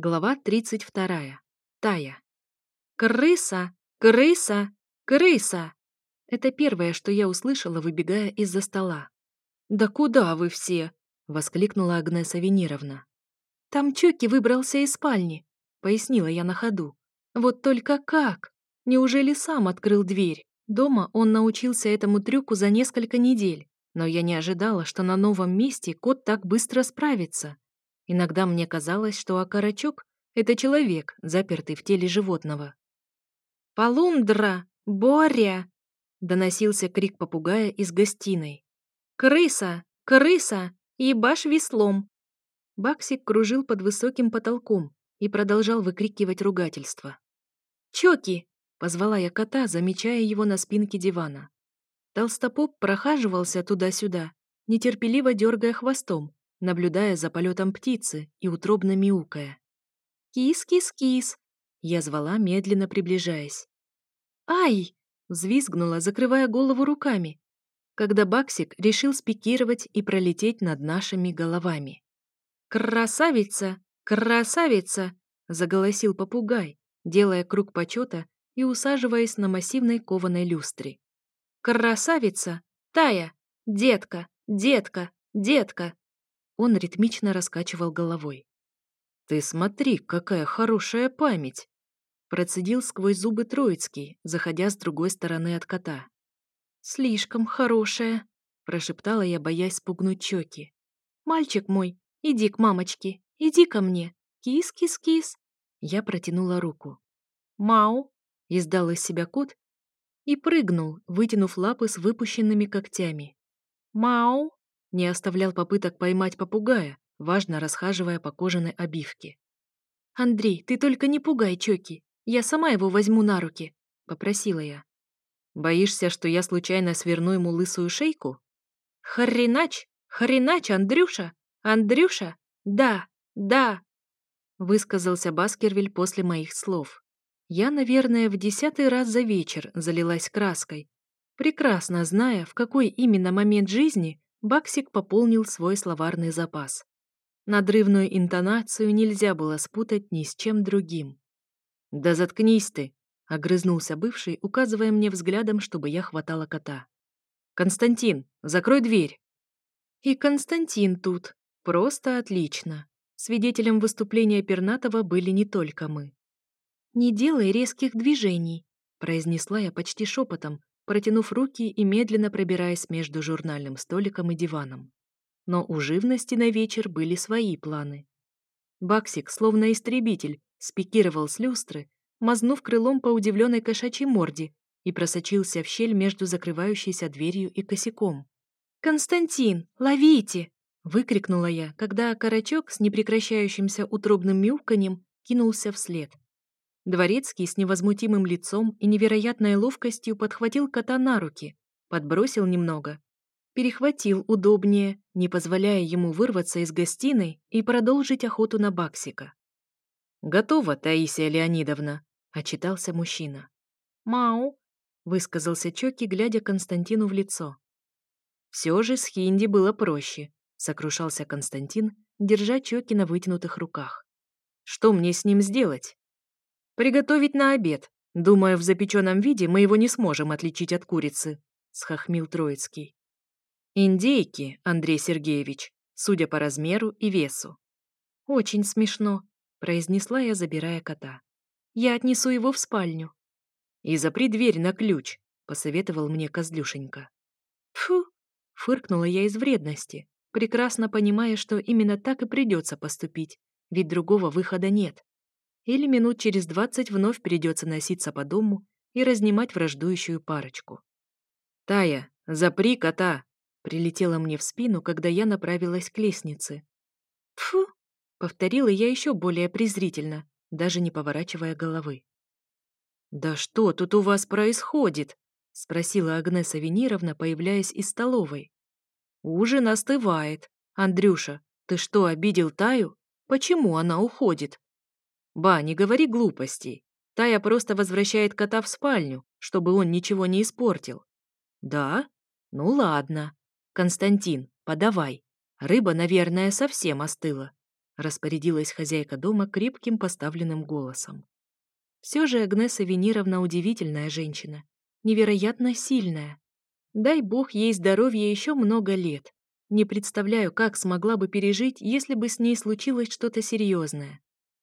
Глава 32. Тая. «Крыса! Крыса! Крыса!» Это первое, что я услышала, выбегая из-за стола. «Да куда вы все?» — воскликнула Агнеса Венеровна. «Там Чоки выбрался из спальни», — пояснила я на ходу. «Вот только как? Неужели сам открыл дверь? Дома он научился этому трюку за несколько недель, но я не ожидала, что на новом месте кот так быстро справится. Иногда мне казалось, что а окорочок — это человек, запертый в теле животного. «Полундра! Боря!» — доносился крик попугая из гостиной. «Крыса! Крыса! Ебашь веслом!» Баксик кружил под высоким потолком и продолжал выкрикивать ругательство. «Чоки!» — позвала я кота, замечая его на спинке дивана. Толстопоп прохаживался туда-сюда, нетерпеливо дергая хвостом, наблюдая за полетом птицы и утробно мяукая. «Кис-кис-кис!» — я звала, медленно приближаясь. «Ай!» — взвизгнула, закрывая голову руками, когда Баксик решил спикировать и пролететь над нашими головами. «Красавица! Красавица!» — заголосил попугай, делая круг почета и усаживаясь на массивной кованой люстре. «Красавица! Тая! Детка! Детка! Детка! Он ритмично раскачивал головой. «Ты смотри, какая хорошая память!» Процедил сквозь зубы Троицкий, заходя с другой стороны от кота. «Слишком хорошая!» Прошептала я, боясь спугнуть чеки. «Мальчик мой, иди к мамочке, иди ко мне! Кис-кис-кис!» Я протянула руку. «Мау!» — издал из себя кот и прыгнул, вытянув лапы с выпущенными когтями. «Мау!» не оставлял попыток поймать попугая, важно расхаживая по кожаной обивке. «Андрей, ты только не пугай Чоки, я сама его возьму на руки», — попросила я. «Боишься, что я случайно сверну ему лысую шейку?» «Хренач! Хренач, Андрюша! Андрюша! Да! Да!» Высказался Баскервиль после моих слов. Я, наверное, в десятый раз за вечер залилась краской, прекрасно зная, в какой именно момент жизни Баксик пополнил свой словарный запас. Надрывную интонацию нельзя было спутать ни с чем другим. «Да заткнись ты!» — огрызнулся бывший, указывая мне взглядом, чтобы я хватала кота. «Константин, закрой дверь!» И Константин тут. Просто отлично. Свидетелем выступления Пернатова были не только мы. «Не делай резких движений», — произнесла я почти шепотом, протянув руки и медленно пробираясь между журнальным столиком и диваном. Но у живности на вечер были свои планы. Баксик, словно истребитель, спикировал с люстры, мазнув крылом по удивленной кошачьей морде и просочился в щель между закрывающейся дверью и косяком. «Константин, ловите!» — выкрикнула я, когда окорочок с непрекращающимся утробным мяуканьем кинулся вслед. Дворецкий с невозмутимым лицом и невероятной ловкостью подхватил кота на руки, подбросил немного, перехватил удобнее, не позволяя ему вырваться из гостиной и продолжить охоту на Баксика. «Готово, Таисия Леонидовна», — отчитался мужчина. «Мау», — высказался Чоки, глядя Константину в лицо. «Все же с Хинди было проще», — сокрушался Константин, держа Чоки на вытянутых руках. «Что мне с ним сделать?» Приготовить на обед. Думаю, в запеченном виде мы его не сможем отличить от курицы», — схохмил Троицкий. «Индейки, Андрей Сергеевич, судя по размеру и весу». «Очень смешно», — произнесла я, забирая кота. «Я отнесу его в спальню». «И запри дверь на ключ», — посоветовал мне Козлюшенька. «Фу!» — фыркнула я из вредности, прекрасно понимая, что именно так и придется поступить, ведь другого выхода нет или минут через двадцать вновь придется носиться по дому и разнимать враждующую парочку. «Тая, запри кота!» — прилетела мне в спину, когда я направилась к лестнице. «Тьфу!» — повторила я еще более презрительно, даже не поворачивая головы. «Да что тут у вас происходит?» — спросила Агнеса Венировна, появляясь из столовой. «Ужин остывает. Андрюша, ты что, обидел Таю? Почему она уходит?» Ба, не говори глупостей. Тая просто возвращает кота в спальню, чтобы он ничего не испортил. Да? Ну ладно. Константин, подавай. Рыба, наверное, совсем остыла. Распорядилась хозяйка дома крепким поставленным голосом. Все же Агнеса Венеровна удивительная женщина, невероятно сильная. Дай бог ей здоровья еще много лет. Не представляю, как смогла бы пережить, если бы с ней случилось что-то серьезное.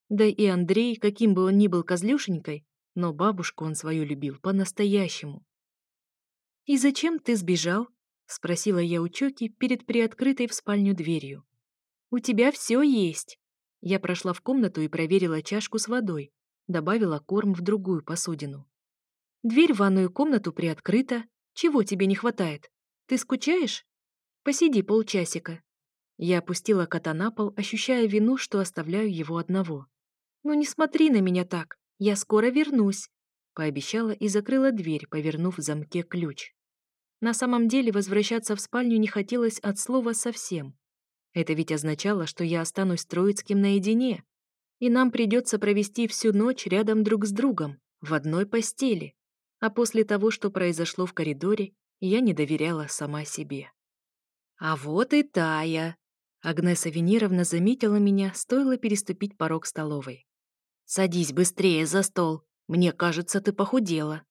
Да и Андрей, каким бы он ни был козлюшенькой, но бабушку он свою любил по-настоящему. «И зачем ты сбежал?» — спросила я у Чоки перед приоткрытой в спальню дверью. «У тебя все есть». Я прошла в комнату и проверила чашку с водой, добавила корм в другую посудину. «Дверь в ванную комнату приоткрыта. Чего тебе не хватает? Ты скучаешь? Посиди полчасика». Я опустила кота на пол, ощущая вину, что оставляю его одного. «Ну не смотри на меня так, я скоро вернусь», — пообещала и закрыла дверь, повернув в замке ключ. На самом деле возвращаться в спальню не хотелось от слова совсем. Это ведь означало, что я останусь с Троицким наедине, и нам придется провести всю ночь рядом друг с другом, в одной постели. А после того, что произошло в коридоре, я не доверяла сама себе. «А вот и Тая!» Агнеса Венеровна заметила меня, стоило переступить порог столовой. «Садись быстрее за стол. Мне кажется, ты похудела».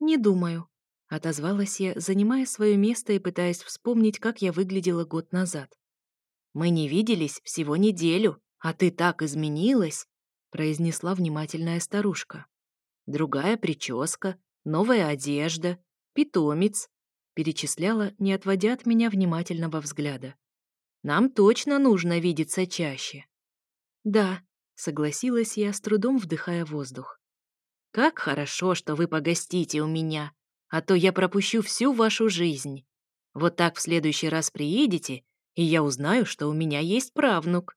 «Не думаю», — отозвалась я, занимая свое место и пытаясь вспомнить, как я выглядела год назад. «Мы не виделись всего неделю, а ты так изменилась», — произнесла внимательная старушка. «Другая прическа, новая одежда, питомец», — перечисляла, не отводя от меня внимательного взгляда. «Нам точно нужно видеться чаще». «Да», Согласилась я, с трудом вдыхая воздух. «Как хорошо, что вы погостите у меня, а то я пропущу всю вашу жизнь. Вот так в следующий раз приедете, и я узнаю, что у меня есть правнук».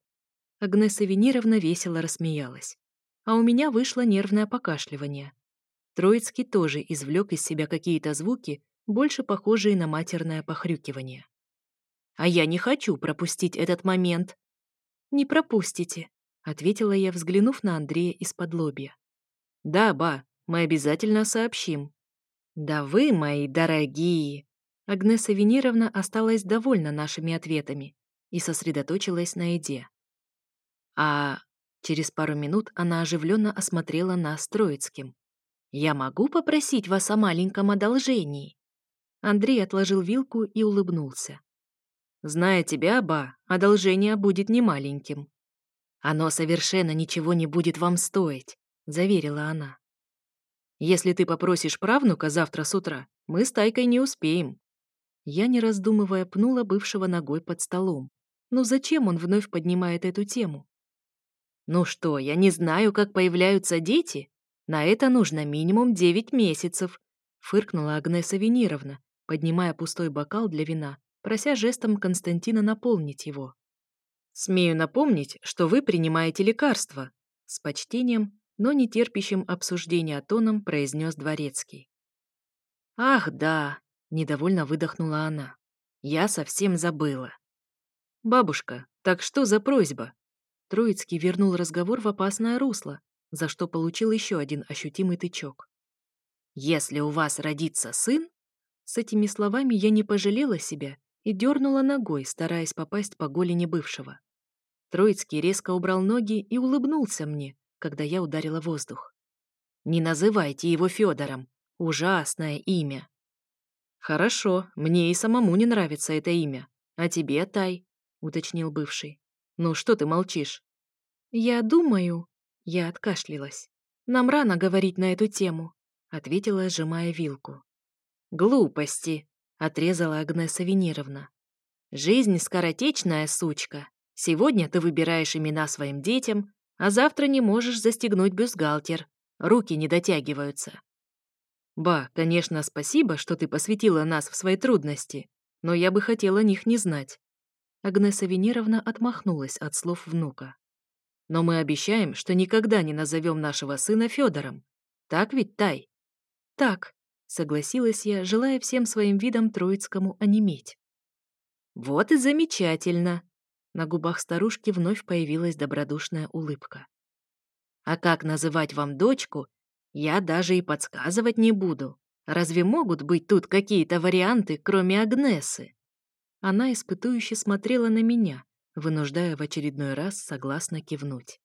Агнеса Венеровна весело рассмеялась. А у меня вышло нервное покашливание. Троицкий тоже извлек из себя какие-то звуки, больше похожие на матерное похрюкивание. «А я не хочу пропустить этот момент». «Не пропустите», ответила я, взглянув на Андрея из-под лобья. «Да, ба, мы обязательно сообщим». «Да вы, мои дорогие!» Агнеса Венеровна осталась довольна нашими ответами и сосредоточилась на еде. А через пару минут она оживленно осмотрела нас Троицким. «Я могу попросить вас о маленьком одолжении?» Андрей отложил вилку и улыбнулся. «Зная тебя, ба, одолжение будет немаленьким», «Оно совершенно ничего не будет вам стоить», — заверила она. «Если ты попросишь правнука завтра с утра, мы с Тайкой не успеем». Я, не раздумывая, пнула бывшего ногой под столом. Но зачем он вновь поднимает эту тему? «Ну что, я не знаю, как появляются дети. На это нужно минимум девять месяцев», — фыркнула Агнеса Венеровна, поднимая пустой бокал для вина, прося жестом Константина наполнить его. «Смею напомнить, что вы принимаете лекарства», — с почтением, но не терпящим обсуждения тоном произнес Дворецкий. «Ах, да!» — недовольно выдохнула она. «Я совсем забыла». «Бабушка, так что за просьба?» Троицкий вернул разговор в опасное русло, за что получил еще один ощутимый тычок. «Если у вас родится сын...» С этими словами я не пожалела себя и дернула ногой, стараясь попасть по голени бывшего. Троицкий резко убрал ноги и улыбнулся мне, когда я ударила воздух. «Не называйте его Федором. Ужасное имя». «Хорошо, мне и самому не нравится это имя. А тебе, Тай», — уточнил бывший. «Ну что ты молчишь?» «Я думаю...» — я откашлялась. «Нам рано говорить на эту тему», — ответила, сжимая вилку. «Глупости», — отрезала Агнеса Венеровна. «Жизнь скоротечная, сучка. Сегодня ты выбираешь имена своим детям, а завтра не можешь застегнуть бюстгальтер. Руки не дотягиваются. Ба, конечно, спасибо, что ты посвятила нас в свои трудности, но я бы хотела о них не знать. Агнеса Венеровна отмахнулась от слов внука. Но мы обещаем, что никогда не назовем нашего сына Федором. Так ведь, Тай? Так, согласилась я, желая всем своим видом Троицкому онеметь. Вот и замечательно, на губах старушки вновь появилась добродушная улыбка. «А как называть вам дочку, я даже и подсказывать не буду. Разве могут быть тут какие-то варианты, кроме Агнесы?» Она испытующе смотрела на меня, вынуждая в очередной раз согласно кивнуть.